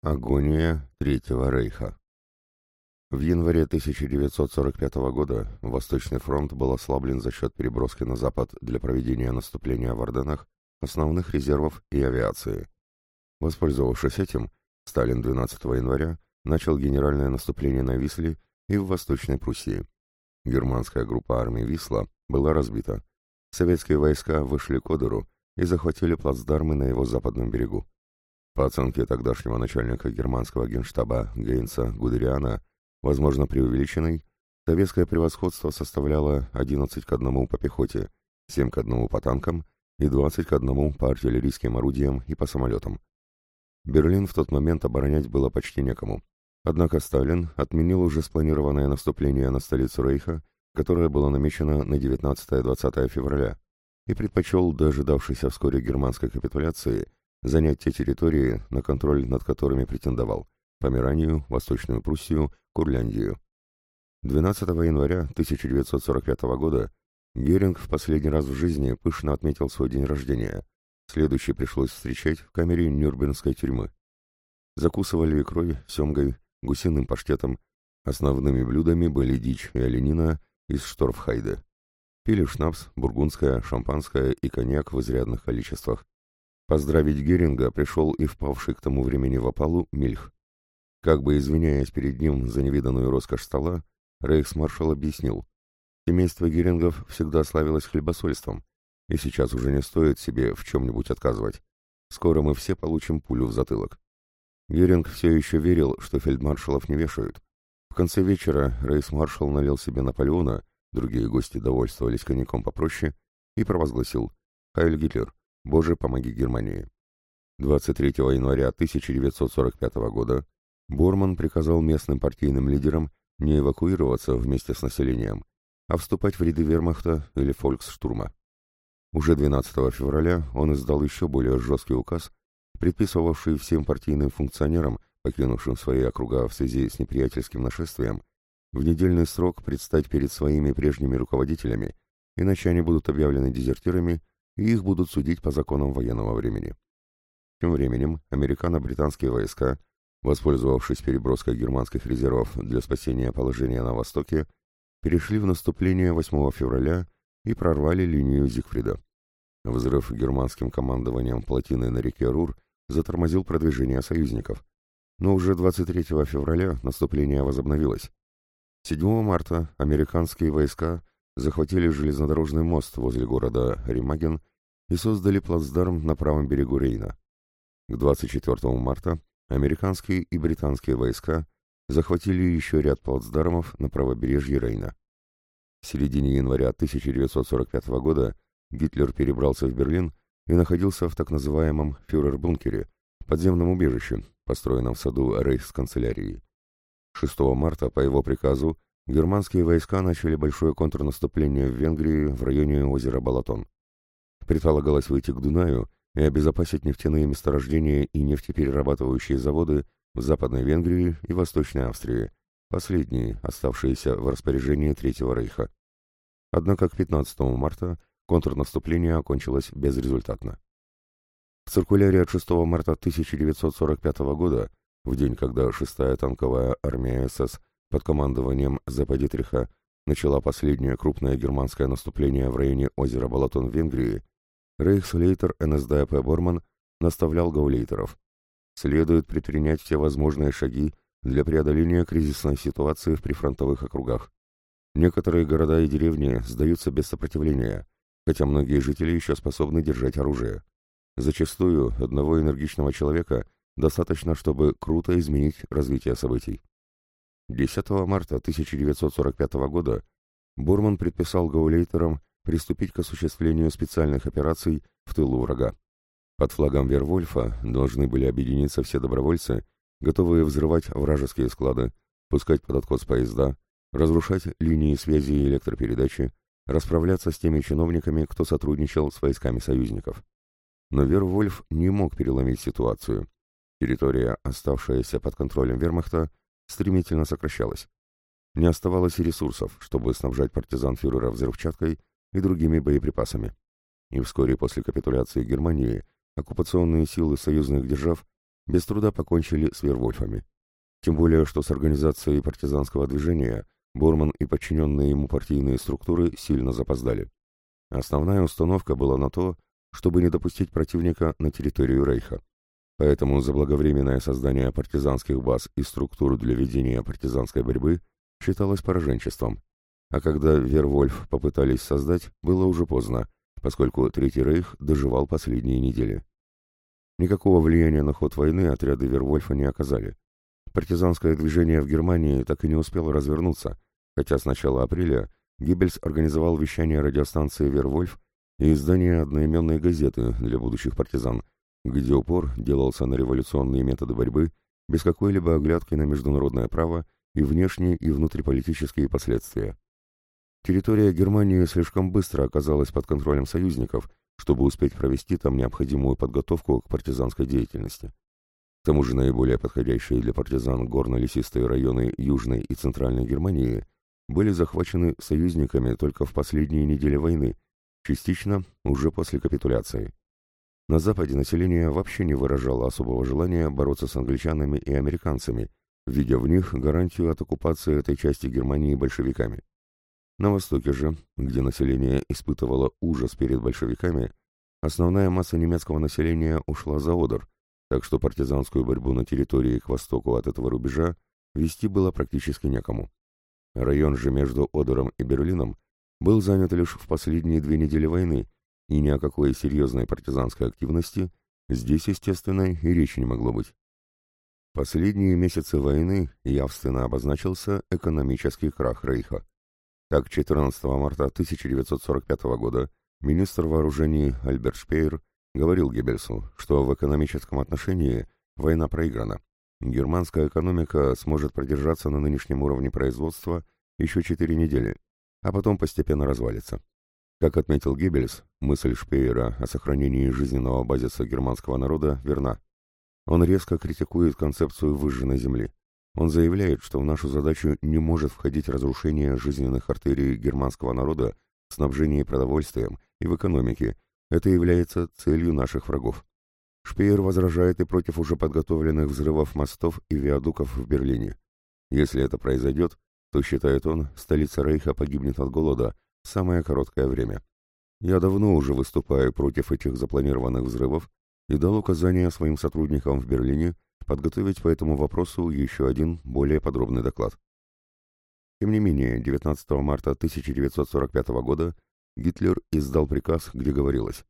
Агония Третьего Рейха В январе 1945 года Восточный фронт был ослаблен за счет переброски на запад для проведения наступления в Орденах основных резервов и авиации. Воспользовавшись этим, Сталин 12 января начал генеральное наступление на Висле и в Восточной Пруссии. Германская группа армии Висла была разбита. Советские войска вышли к Одеру и захватили плацдармы на его западном берегу. По оценке тогдашнего начальника германского генштаба Гейнса Гудериана, возможно преувеличенной, советское превосходство составляло 11 к 1 по пехоте, 7 к 1 по танкам и 20 к 1 по артиллерийским орудиям и по самолетам. Берлин в тот момент оборонять было почти некому. Однако Сталин отменил уже спланированное наступление на столицу Рейха, которое было намечено на 19-20 февраля, и предпочел дожидавшейся вскоре германской капитуляции занять те территории, на контроль над которыми претендовал – Померанию, Восточную Пруссию, Курляндию. 12 января 1945 года Геринг в последний раз в жизни пышно отметил свой день рождения. Следующий пришлось встречать в камере Нюрнбергской тюрьмы. Закусывали икрой, семгой, гусиным паштетом. Основными блюдами были дичь и оленина из Шторфхайде. Пили шнапс, бургундское, шампанское и коньяк в изрядных количествах. Поздравить Геринга пришел и впавший к тому времени в опалу Мильх. Как бы извиняясь перед ним за невиданную роскошь стола, рейхсмаршал объяснил. Семейство Герингов всегда славилось хлебосольством, и сейчас уже не стоит себе в чем-нибудь отказывать. Скоро мы все получим пулю в затылок. Геринг все еще верил, что фельдмаршалов не вешают. В конце вечера рейхсмаршал налил себе Наполеона, другие гости довольствовались коньяком попроще, и провозгласил «Хайль Гитлер! Боже, помоги Германии. 23 января 1945 года Борман приказал местным партийным лидерам не эвакуироваться вместе с населением, а вступать в ряды вермахта или фольксштурма. Уже 12 февраля он издал еще более жесткий указ, предписывавший всем партийным функционерам, покинувшим свои округа в связи с неприятельским нашествием, в недельный срок предстать перед своими прежними руководителями, иначе они будут объявлены дезертирами и их будут судить по законам военного времени. Тем временем американо-британские войска, воспользовавшись переброской германских резервов для спасения положения на Востоке, перешли в наступление 8 февраля и прорвали линию Зигфрида. Взрыв германским командованием плотины на реке Рур затормозил продвижение союзников, но уже 23 февраля наступление возобновилось. 7 марта американские войска захватили железнодорожный мост возле города Римаген и создали плацдарм на правом берегу Рейна. К 24 марта американские и британские войска захватили еще ряд плацдармов на правобережье Рейна. В середине января 1945 года Гитлер перебрался в Берлин и находился в так называемом фюрер-бункере, подземном убежище, построенном в саду рейхсканцелярии. 6 марта по его приказу германские войска начали большое контрнаступление в Венгрии в районе озера Балатон. Предполагалось выйти к Дунаю и обезопасить нефтяные месторождения и нефтеперерабатывающие заводы в Западной Венгрии и Восточной Австрии, последние, оставшиеся в распоряжении Третьего Рейха. Однако к 15 марта контрнаступление окончилось безрезультатно. В циркуляре от 6 марта 1945 года, в день, когда 6-я танковая армия СС под командованием Западитриха начала последнее крупное германское наступление в районе озера Балатон в Венгрии, рейхслейтер НСДАП Борман наставлял гаулейтеров. Следует предпринять все возможные шаги для преодоления кризисной ситуации в прифронтовых округах. Некоторые города и деревни сдаются без сопротивления, хотя многие жители еще способны держать оружие. Зачастую одного энергичного человека достаточно, чтобы круто изменить развитие событий. 10 марта 1945 года Борман предписал гаулейтерам приступить к осуществлению специальных операций в тылу врага. Под флагом Вервольфа должны были объединиться все добровольцы, готовые взрывать вражеские склады, пускать под откос поезда, разрушать линии связи и электропередачи, расправляться с теми чиновниками, кто сотрудничал с войсками союзников. Но Вервольф не мог переломить ситуацию. Территория, оставшаяся под контролем вермахта, стремительно сокращалась. Не оставалось и ресурсов, чтобы снабжать партизан фюрера взрывчаткой и другими боеприпасами. И вскоре после капитуляции Германии оккупационные силы союзных держав без труда покончили с Вервольфами. Тем более, что с организацией партизанского движения Борман и подчиненные ему партийные структуры сильно запоздали. Основная установка была на то, чтобы не допустить противника на территорию Рейха. Поэтому заблаговременное создание партизанских баз и структур для ведения партизанской борьбы считалось пораженчеством. А когда Вервольф попытались создать, было уже поздно, поскольку Третий Рейх доживал последние недели. Никакого влияния на ход войны отряды Вервольфа не оказали. Партизанское движение в Германии так и не успело развернуться, хотя с начала апреля Гиббельс организовал вещание радиостанции «Вервольф» и издание одноименной газеты для будущих партизан, где упор делался на революционные методы борьбы без какой-либо оглядки на международное право и внешние и внутриполитические последствия. Территория Германии слишком быстро оказалась под контролем союзников, чтобы успеть провести там необходимую подготовку к партизанской деятельности. К тому же наиболее подходящие для партизан горно-лесистые районы Южной и Центральной Германии были захвачены союзниками только в последние недели войны, частично уже после капитуляции. На Западе население вообще не выражало особого желания бороться с англичанами и американцами, видя в них гарантию от оккупации этой части Германии большевиками. На Востоке же, где население испытывало ужас перед большевиками, основная масса немецкого населения ушла за Одер, так что партизанскую борьбу на территории к востоку от этого рубежа вести было практически некому. Район же между Одером и Берлином был занят лишь в последние две недели войны, и ни о какой серьезной партизанской активности здесь, естественно, и речи не могло быть. Последние месяцы войны явственно обозначился экономический крах Рейха. Так, 14 марта 1945 года министр вооружений Альберт Шпеер говорил Геббельсу, что в экономическом отношении война проиграна. Германская экономика сможет продержаться на нынешнем уровне производства еще 4 недели, а потом постепенно развалится. Как отметил Геббельс, мысль Шпеера о сохранении жизненного базиса германского народа верна. Он резко критикует концепцию выжженной земли. Он заявляет, что в нашу задачу не может входить разрушение жизненных артерий германского народа в снабжении продовольствием и в экономике. Это является целью наших врагов. Шпеер возражает и против уже подготовленных взрывов мостов и виадуков в Берлине. Если это произойдет, то, считает он, столица Рейха погибнет от голода самое короткое время. Я давно уже выступаю против этих запланированных взрывов и дал указание своим сотрудникам в Берлине подготовить по этому вопросу еще один более подробный доклад. Тем не менее, 19 марта 1945 года Гитлер издал приказ, где говорилось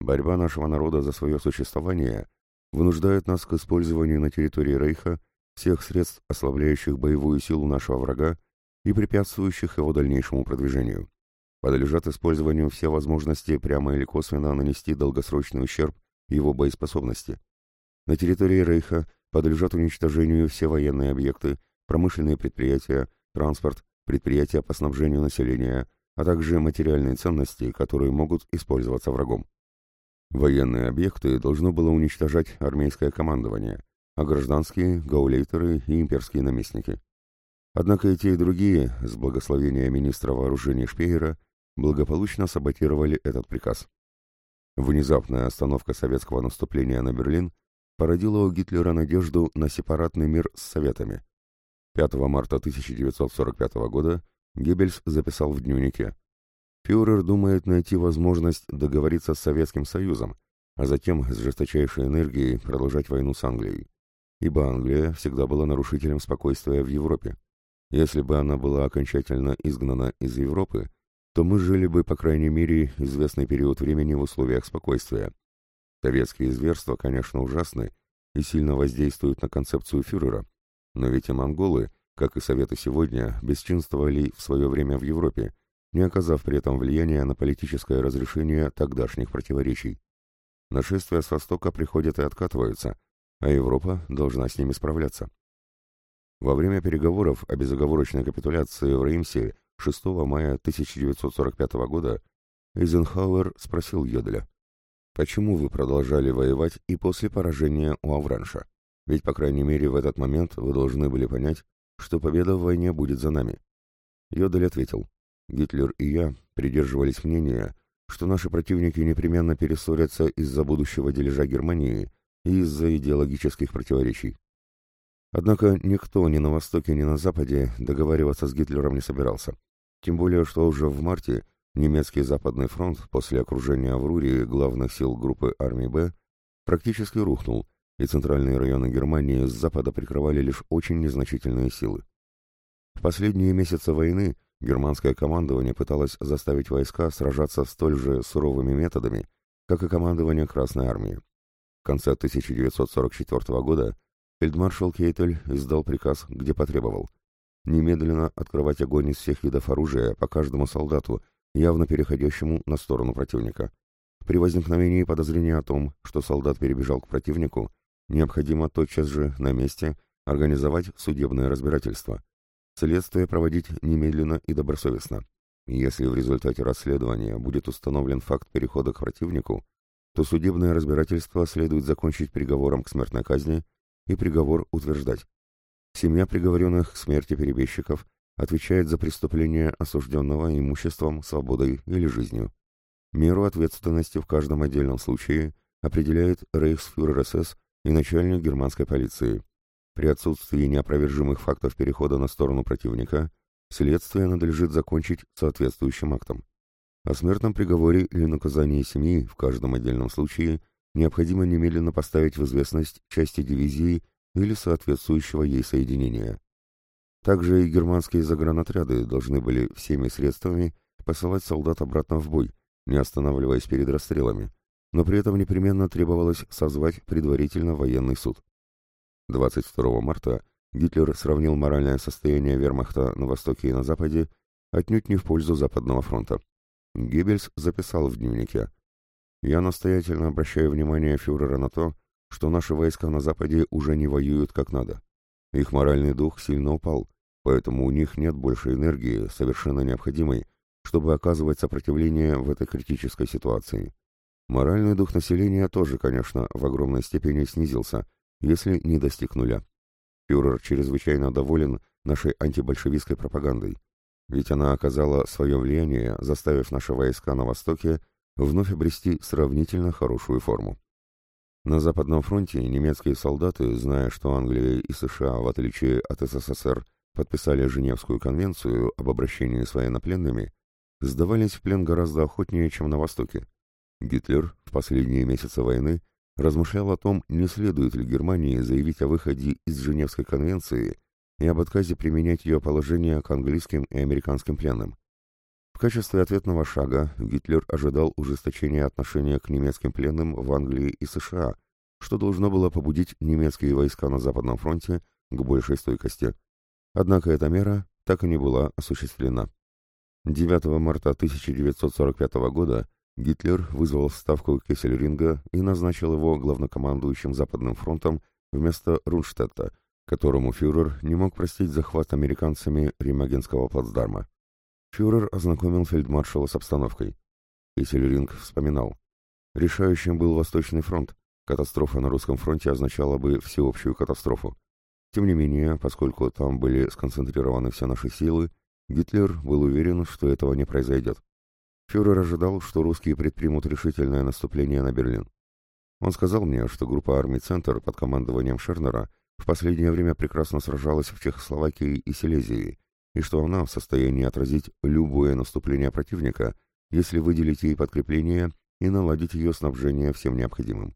«Борьба нашего народа за свое существование вынуждает нас к использованию на территории Рейха всех средств, ослабляющих боевую силу нашего врага и препятствующих его дальнейшему продвижению. Подлежат использованию все возможности прямо или косвенно нанести долгосрочный ущерб его боеспособности. На территории Рейха подлежат уничтожению все военные объекты, промышленные предприятия, транспорт, предприятия по снабжению населения, а также материальные ценности, которые могут использоваться врагом. Военные объекты должно было уничтожать армейское командование, а гражданские, гаулейтеры и имперские наместники. Однако и те, и другие, с благословения министра вооружений Шпеера, благополучно саботировали этот приказ. Внезапная остановка советского наступления на Берлин породила у Гитлера надежду на сепаратный мир с Советами. 5 марта 1945 года Геббельс записал в дневнике «Фюрер думает найти возможность договориться с Советским Союзом, а затем с жесточайшей энергией продолжать войну с Англией ибо Англия всегда была нарушителем спокойствия в Европе. Если бы она была окончательно изгнана из Европы, то мы жили бы, по крайней мере, известный период времени в условиях спокойствия. Советские зверства, конечно, ужасны и сильно воздействуют на концепцию фюрера, но ведь и монголы, как и Советы сегодня, бесчинствовали в свое время в Европе, не оказав при этом влияния на политическое разрешение тогдашних противоречий. Нашествия с Востока приходят и откатываются – а Европа должна с ними справляться. Во время переговоров о безоговорочной капитуляции в Реймсе 6 мая 1945 года Эйзенхауэр спросил Йоделя, «Почему вы продолжали воевать и после поражения у Авранша? Ведь, по крайней мере, в этот момент вы должны были понять, что победа в войне будет за нами». Йодель ответил, «Гитлер и я придерживались мнения, что наши противники непременно перессорятся из-за будущего дележа Германии, и из-за идеологических противоречий. Однако никто ни на Востоке, ни на Западе договариваться с Гитлером не собирался. Тем более, что уже в марте немецкий Западный фронт после окружения Аврурии главных сил группы армии «Б» практически рухнул, и центральные районы Германии с запада прикрывали лишь очень незначительные силы. В последние месяцы войны германское командование пыталось заставить войска сражаться столь же суровыми методами, как и командование Красной армии. В конце 1944 года фельдмаршал Кейтель издал приказ, где потребовал немедленно открывать огонь из всех видов оружия по каждому солдату, явно переходящему на сторону противника. При возникновении подозрения о том, что солдат перебежал к противнику, необходимо тотчас же на месте организовать судебное разбирательство. Следствие проводить немедленно и добросовестно. Если в результате расследования будет установлен факт перехода к противнику, то судебное разбирательство следует закончить приговором к смертной казни и приговор утверждать. Семья приговоренных к смерти перебежчиков отвечает за преступление осужденного имуществом, свободой или жизнью. Меру ответственности в каждом отдельном случае определяет рейхсфюрер СС и начальник германской полиции. При отсутствии неопровержимых фактов перехода на сторону противника следствие надлежит закончить соответствующим актом. О смертном приговоре или наказании семьи в каждом отдельном случае необходимо немедленно поставить в известность части дивизии или соответствующего ей соединения. Также и германские загранотряды должны были всеми средствами посылать солдат обратно в бой, не останавливаясь перед расстрелами, но при этом непременно требовалось созвать предварительно военный суд. 22 марта Гитлер сравнил моральное состояние вермахта на Востоке и на Западе отнюдь не в пользу Западного фронта. Геббельс записал в дневнике «Я настоятельно обращаю внимание фюрера на то, что наши войска на Западе уже не воюют как надо. Их моральный дух сильно упал, поэтому у них нет больше энергии, совершенно необходимой, чтобы оказывать сопротивление в этой критической ситуации. Моральный дух населения тоже, конечно, в огромной степени снизился, если не достиг нуля. Фюрер чрезвычайно доволен нашей антибольшевистской пропагандой, ведь она оказала свое влияние, заставив наши войска на Востоке вновь обрести сравнительно хорошую форму. На Западном фронте немецкие солдаты, зная, что Англия и США, в отличие от СССР, подписали Женевскую конвенцию об обращении с военнопленными, сдавались в плен гораздо охотнее, чем на Востоке. Гитлер в последние месяцы войны размышлял о том, не следует ли Германии заявить о выходе из Женевской конвенции и об отказе применять ее положение к английским и американским пленным. Качестве ответного шага Гитлер ожидал ужесточения отношения к немецким пленным в Англии и США, что должно было побудить немецкие войска на Западном фронте к большей стойкости. Однако эта мера так и не была осуществлена. 9 марта 1945 года Гитлер вызвал в ставку Кессельринга и назначил его главнокомандующим Западным фронтом вместо Рунштадта, которому фюрер не мог простить захват американцами Римагенского плацдарма. Фюрер ознакомил фельдмаршала с обстановкой. Кессельринг вспоминал. Решающим был Восточный фронт. Катастрофа на русском фронте означала бы всеобщую катастрофу. Тем не менее, поскольку там были сконцентрированы все наши силы, Гитлер был уверен, что этого не произойдет. Фюрер ожидал, что русские предпримут решительное наступление на Берлин. Он сказал мне, что группа армий «Центр» под командованием Шернера в последнее время прекрасно сражалась в Чехословакии и Силезии, и что она в состоянии отразить любое наступление противника, если выделить ей подкрепление и наладить ее снабжение всем необходимым.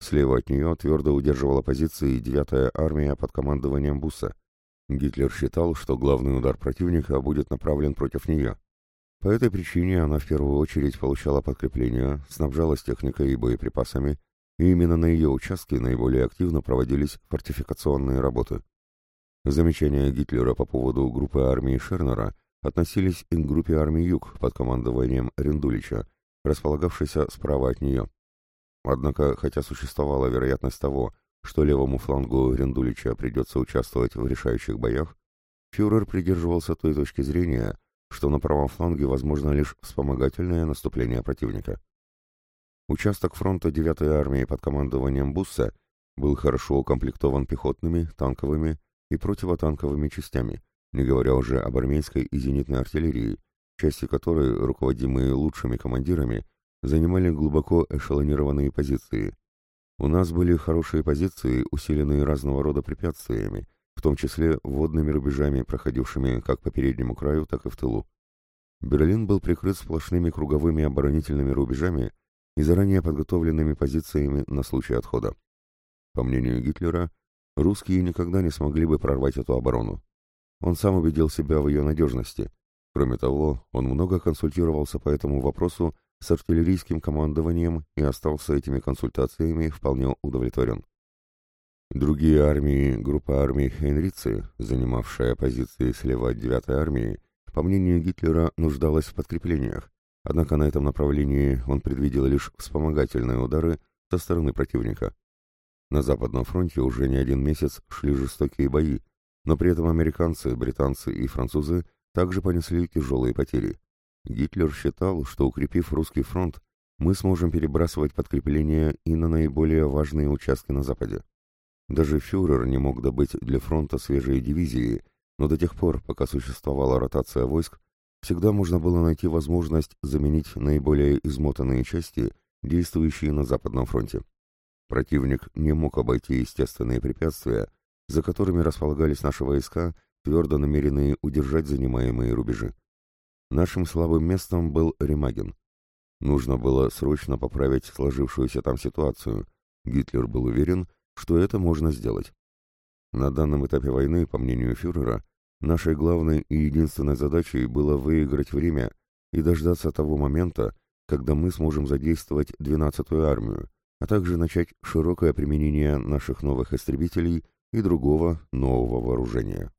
Слева от нее твердо удерживала позиции 9-я армия под командованием Бусса. Гитлер считал, что главный удар противника будет направлен против нее. По этой причине она в первую очередь получала подкрепление, снабжалась техникой и боеприпасами, и именно на ее участке наиболее активно проводились фортификационные работы. Замечания Гитлера по поводу группы армии Шернера относились и к группе армии Юг под командованием Рендулича, располагавшейся справа от нее. Однако, хотя существовала вероятность того, что левому флангу Рендулича придется участвовать в решающих боях, фюрер придерживался той точки зрения, что на правом фланге возможно лишь вспомогательное наступление противника. Участок фронта 9-й армии под командованием Бусса был хорошо укомплектован пехотными, танковыми и противотанковыми частями, не говоря уже об армейской и зенитной артиллерии, части которой, руководимые лучшими командирами, занимали глубоко эшелонированные позиции. У нас были хорошие позиции, усиленные разного рода препятствиями, в том числе водными рубежами, проходившими как по переднему краю, так и в тылу. Берлин был прикрыт сплошными круговыми оборонительными рубежами и заранее подготовленными позициями на случай отхода. По мнению Гитлера, русские никогда не смогли бы прорвать эту оборону. Он сам убедил себя в ее надежности. Кроме того, он много консультировался по этому вопросу с артиллерийским командованием и остался этими консультациями вполне удовлетворен. Другие армии, группа армий Хейнрицы, занимавшая позиции слева от 9-й армии, по мнению Гитлера, нуждалась в подкреплениях, однако на этом направлении он предвидел лишь вспомогательные удары со стороны противника. На Западном фронте уже не один месяц шли жестокие бои, но при этом американцы, британцы и французы также понесли тяжелые потери. Гитлер считал, что укрепив русский фронт, мы сможем перебрасывать подкрепления и на наиболее важные участки на Западе. Даже фюрер не мог добыть для фронта свежие дивизии, но до тех пор, пока существовала ротация войск, всегда можно было найти возможность заменить наиболее измотанные части, действующие на Западном фронте. Противник не мог обойти естественные препятствия, за которыми располагались наши войска, твердо намеренные удержать занимаемые рубежи. Нашим слабым местом был Ремаген. Нужно было срочно поправить сложившуюся там ситуацию. Гитлер был уверен, что это можно сделать. На данном этапе войны, по мнению фюрера, нашей главной и единственной задачей было выиграть время и дождаться того момента, когда мы сможем задействовать 12-ю армию, а также начать широкое применение наших новых истребителей и другого нового вооружения.